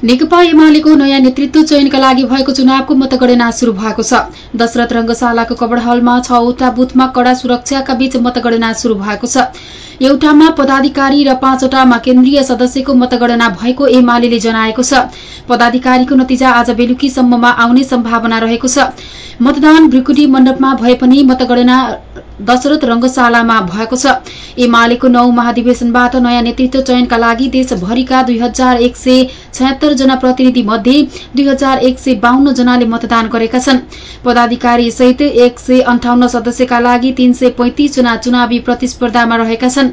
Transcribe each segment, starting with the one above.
नेकपा एमालेको नयाँ नेतृत्व चयनका लागि भएको चुनावको मतगणना शुरू भएको छ। दशरथ रंगशालाको कबड हलमा छवटा बुथमा कड़ा सुरक्षाका बीच मतगणना शुरू भएको छ। एउटामा पदाधिकारी र पाँचवटामा केन्द्रीय सदस्यको मतगणना भएको एमाले जनाएको छ। पदाधिकारीको नतिजा आज बेलुकीसम्ममा आउने सम्भावना रहेको छ। मतदान भ्रिकुटी मण्डपमा भए पनि मतगणना दशरथ रंगशालामा भएको छ। एमालेको नौ महाधिवेशनबाट नयाँ नेतृत्व चयनका लागि देशभरिका दुई हजार एक सय छयत्तर जना प्रतिनिधि मध्ये दुई हजार एक सय बाहन्न जनाले मतदान गरेका छन्। पदाधिकारी सहित एक सय अन्ठाउन्न सदस्यका लागि तीन सय पैंतिस जना चुनावी प्रतिस्पर्धामा रहेका छन्।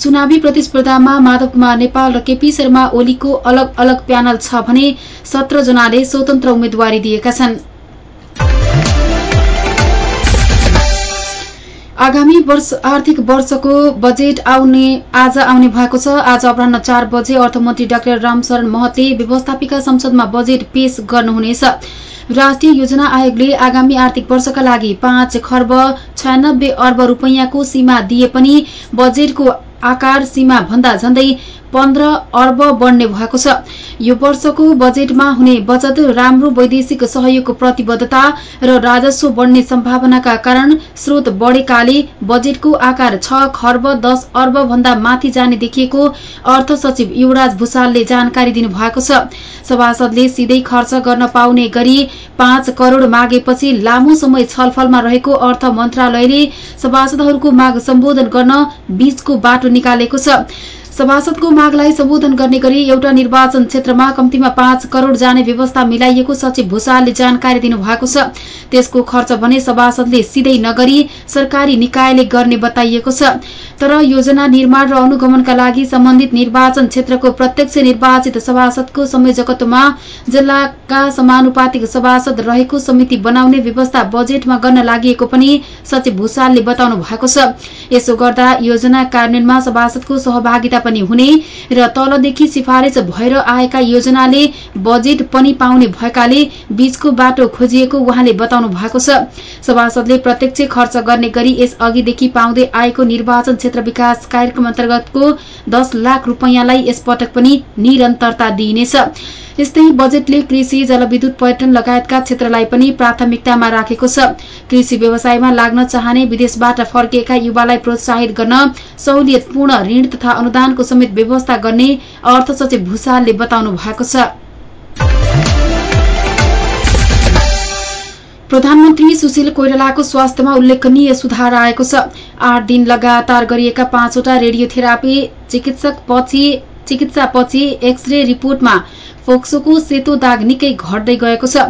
चुनावी प्रतिस्पर्धामा माधव कुमार नेपाल र केपी शर्मा ओलीको अलग अलग प्यानल छ भने सत्र जनाले स्वतन्त्र उम्मेद्वारी दिएका छनृ। आगामी आर्थिक वर्षको बजेट आउने आज आउने भएको छ। आज अपराह चार बजे अर्थमन्त्री डाक्टर रामशरण महतले व्यवस्थापिका संसदमा बजेट पेश गर्नुहुनेछ। राष्ट्रिय योजना आयोगले आगामी आर्थिक वर्षका लागि पाँच खर्ब छयानब्बे अर्ब रूपियाँको सीमा दिए पनि बजेटको आकार सीमा भन्दा झण्डै पन्ध्र अर्ब बढ्ने भएको छ। यो वर्षको बजेटमा हुने बचत राम्रो वैदेशिक सहयोगको प्रतिबद्धता र राजस्व बढ्ने सम्भावनाका कारण स्रोत बढेकाले बजेटको आकार छ खर्ब दश अर्ब भन्दा माथि जाने देखिएको अर्थ सचिव युवराज भूषालले जानकारी दिनुभएको छ। सभासदले सिधै खर्च गर्न पाउने गरी पाँच करोड़ मागेपछि लामो समय छलफलमा रहेको अर्थ मन्त्रालयले सभासदहरूको माग सम्बोधन गर्न बीचको बाटो निकालेको छ। सभासदको मागलाई सम्बोधन गर्ने गरी एउटा निर्वाचन क्षेत्रमा कम्तीमा पाँच करोड़ जाने व्यवस्था मिलाइएको सचिव भूषालले जानकारी दिनुभएको छ। त्यसको खर्च भने सभासदले सिधै नगरी सरकारी निकायले गर्ने बताइएको छ। तर योजना निर्माण र अनुगमनका लागि सम्बन्धित निर्वाचन क्षेत्रको प्रत्यक्ष निर्वाचित सभासदको संयोजकत्वमा जिल्लाका समानुपातिक सभासद रहेको समिति बनाउने व्यवस्था बजेटमा गर्न लागि पनि सचिव भूषालले बताउनु भएको छ। यसो गर्दा योजना कार्यान्वयनमा सभासदको सहभागिता पनि हुने र तलदेखि सिफारिश भएर आएका योजनाले बजेट पनि पाउने भएकाले बीचको बाटो खोजिएको उहाँले बताउनु भएको छ। सभासदले प्रत्यक्ष खर्च गर्ने गरी यस अघिदेखि पाउँदै आएको निर्वाचन क्षेत्र विकास कार्यक्रम अन्तर्गतको दस लाख रूपियाँलाई यसपटक पनि निरन्तरता दिइनेछ। यस्तै बजेटले कृषि जलविद्युत पर्यटन लगायतका क्षेत्रलाई पनि प्राथमिकतामा राखेको छ। कृषि व्यवसायमा लाग्न चाहने विदेशबाट फर्किएका युवालाई प्रोत्साहित गर्न सहुलियतपूर्ण ऋण तथा अनुदानको समेत व्यवस्था गर्ने अर्थ सचिव भूषालले बताउनु भएको छ। प्रधानमन्त्री सुशील कोइरालाको स्वास्थ्यमा उल्लेखनीय सुधार आएको छ। आठ दिन लगातार गरिएका पाँचवटा रेडियोथेरापी चिकित्सापछि एक्सरे रिपोर्टमा फोक्सोको सेतो दाग निकै घट्दै गएको छ।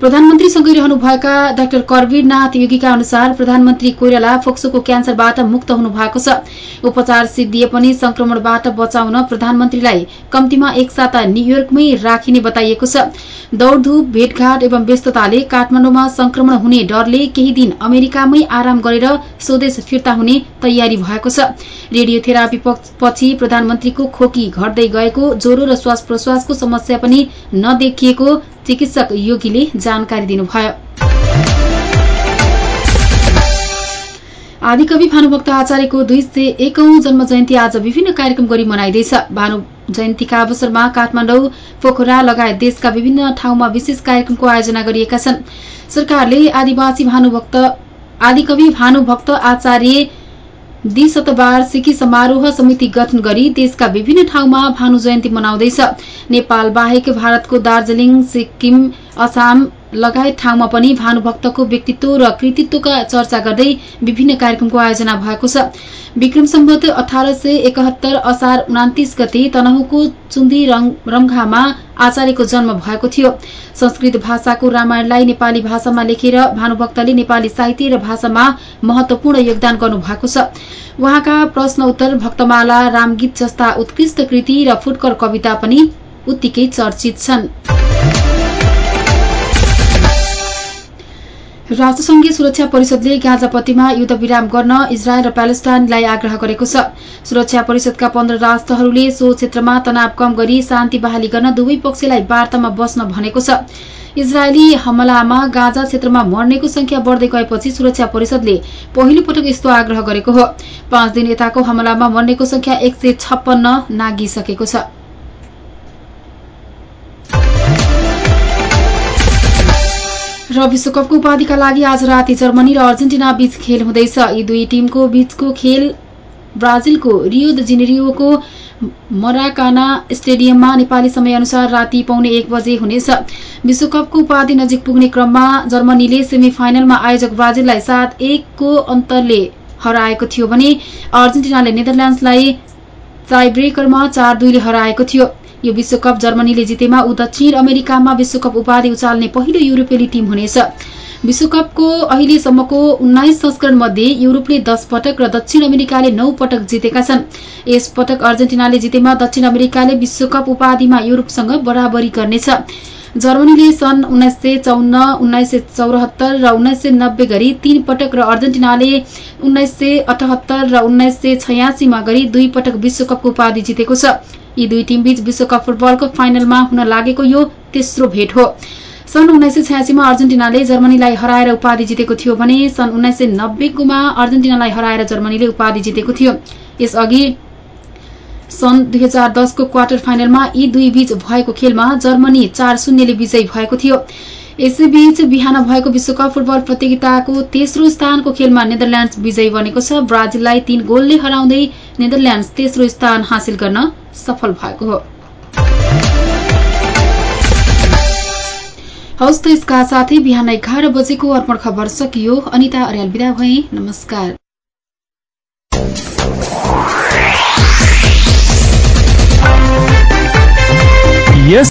प्रधानमन्त्रीसँगै रहनुभएका डाक्टर करवीरनाथ योगीका अनुसार प्रधानमन्त्री कोइराला फोक्सोको क्यान्सरबाट मुक्त हुनुभएको छ। उपचार सिद्धिए पनि संक्रमणबाट बचाउन प्रधानमन्त्रीलाई कम्तीमा एक साता न्यूयोर्कमै राखिने बताइएको छ। दौड़धूप भेटघाट एवं व्यस्तताले काठमाडौँमा संक्रमण हुने डरले केही दिन अमेरिकामै आराम गरेर स्वदेश फिर्ता हुने तयारी भएको छ। रेडियोथेरापी पछि प्रधानमन्त्रीको खोकी घट्दै गएको ज्वरो र श्वास प्रश्वासको समस्या पनि नदेखिएको चिकित्सक योगीले जानकारी दिनुभयो। आदिकवि भानुभक्त आचार्यको दुई सय एकौं जन्म जयन्ती आज विभिन्न कार्यक्रम गरी मनाइँदैछ। भानु जयन्तीका अवसरमा काठमाडौँ पोखरा लगायत देशका विभिन्न ठाउँमा विशेष कार्यक्रमको आयोजना गरिएका छन्। सरकारले आदिवासी भानुभक्त आदिकवि भानुभक्त आचार्य द्विशतवार्षिकी समारोह समिति गठन गरी देशका विभिन्न ठाउँमा भानु जयन्ती मनाउँदैछ। नेपाल बाहेक भारतको दार्जीलिङ सिक्किम असम लगायत ठाउँमा पनि भानुभक्तको व्यक्तित्व र कृतित्वका चर्चा गर्दै विभिन्न कार्यक्रमको आयोजना भएको छ। विक्रम सम्बत अठार सय एकहत्तर असार उनातिस गते तनहुको चुन्दी रंघामा आचार्यको जन्म भएको थियो। संस्कृत भाषाको रामायणलाई नेपाली भाषामा लेखेर भानुभक्तले नेपाली साहित्य र भाषामा महत्वपूर्ण योगदान गर्नुभएको छ। उहाँका प्रश्न उत्तर भक्तमाला रामगीत जस्ता उत्कृष्ट कृति र फुटकर कविता पनि उत्तिकै चर्चित छन्। राष्ट्रसंघीय सुरक्षा परिषदले गाजापट्टिमा युद्धविराम गर्न इजरायल र प्यालेस्टाइनलाई आग्रह गरेको छ। सुरक्षा परिषदका पन्ध्र राष्ट्रहरूले सो क्षेत्रमा तनाव कम गरी शान्ति बहाली गर्न दुवै पक्षलाई वार्तामा बस्न भनेको छ। इजरायली हमलामा गाजा क्षेत्रमा मर्नेको संख्या बढ्दै गएपछि सुरक्षा परिषदले पहिलो पटक यस्तो आग्रह गरेको हो। पाँच दिन यताको हमलामा मर्नेको संख्या एक सय छप्पन्न नागिसकेको छ। र विश्वकपको उपाधिका लागि आज राति जर्मनी र अर्जेन्टिना बीच खेल हुँदैछ। यी दुई टीमको बीचको खेल ब्राजिलको रियो द जेनेरियोको मराकाना स्टेडियममा नेपाली समयअनुसार राति पाउने एक बजे हुनेछ। विश्वकपको उपाधि नजिक पुग्ने क्रममा जर्मनीले सेमी फाइनलमा आयोजक ब्राजिललाई सात एकको अन्तरले हराएको थियो भने अर्जेन्टिनाले नेदरल्याण्डसलाई टाइब्रेकरमा चार दुईले हराएको थियो। यो विश्वकप जर्मनीले जितेमा ऊ दक्षिण अमेरिकामा विश्वकप उपाधि उचाल्ने पहिलो युरोपेली टीम हुनेछ। विश्वकपको अहिलेसम्मको उन्नाइस संस्करण मध्ये युरोपले दश पटक र दक्षिण अमेरिकाले नौ पटक जितेका छन्। यस पटक अर्जेन्टिनाले जितेमा दक्षिण अमेरिकाले विश्वकप उपाधिमा युरोपसँग बराबरी गर्नेछ। जर्मनीले सन् उन्नाइस सय चौन्न उन्नाइस सय चौरात्तर र उन्नाइस सय नब्बे गरी तीन पटक र अर्जेन्टिनाले उन्नाइस सय अठहत्तर र उन्नाइस सय छयासीमा गरी दुई पटक विश्वकपको उपाधि जितेको छ। यी दुई टीमबीच विश्वकप फुटबलको फाइनलमा हुन लागेको यो तेस्रो भेट हो। सन् उन्नाइस सय छयासीमा अर्जेन्टिनाले जर्मनीलाई हराएर उपाधि जितेको थियो भने सन् उन्नाइस सय नब्बेकोमा अर्जेन्टिनालाई हराएर जर्मनीले उपाधि जितेको थियो। यसअघि सन् दुई हजार दसको क्वार्टर फाइनलमा यी दुई बीच भएको खेलमा जर्मनी चार शून्यले विजयी भएको थियो। यसैबीच बिहान भएको विश्वकप फुटबल प्रतियोगिताको तेस्रो स्थानको खेलमा नेदरल्याण्ड विजयी बनेको छ। ब्राजिललाई तीन गोलले हराउँदै नेदरल्याण्ड तेस्रो स्थान हासिल गर्न सफल भएको हो। हवस् त यसका साथै बिहान एघार बजेको अर्पण खबर सकियो। अनिता अर्याल विदा भए। नमस्कार। Yes.